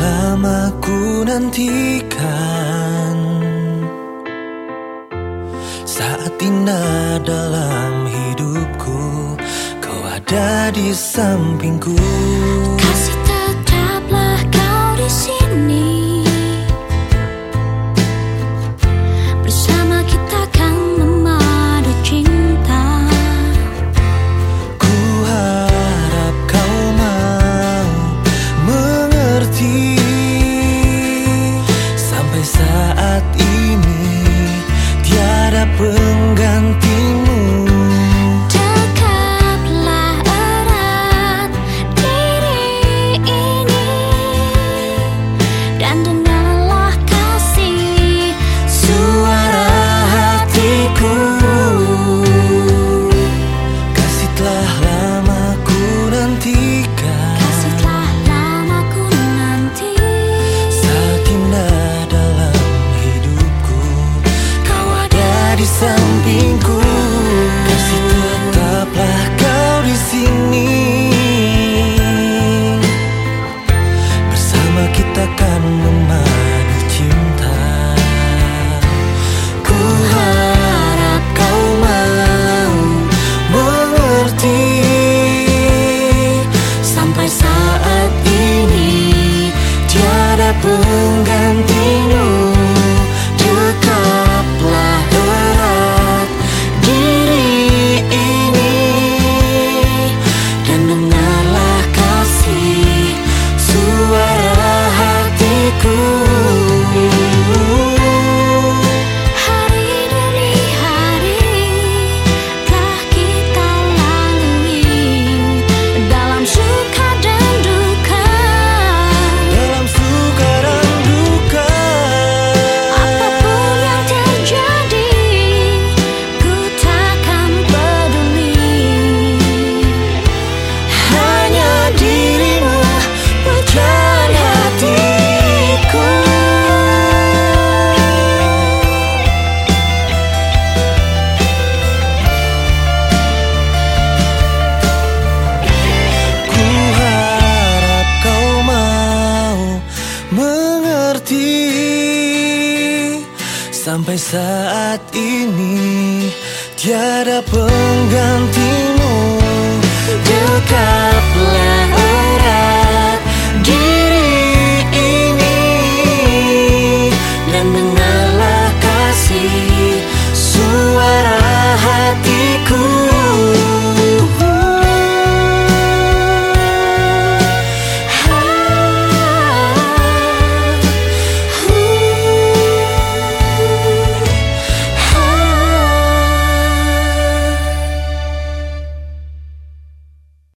lama ku nantikan Saat indah dalam hidupku Kau ada di sampingku. Kasih tetaplah kau di sini. penggantimu. Dekaplah erat diri ini. Dan dengan Sampai saat ini Tiada penggantinya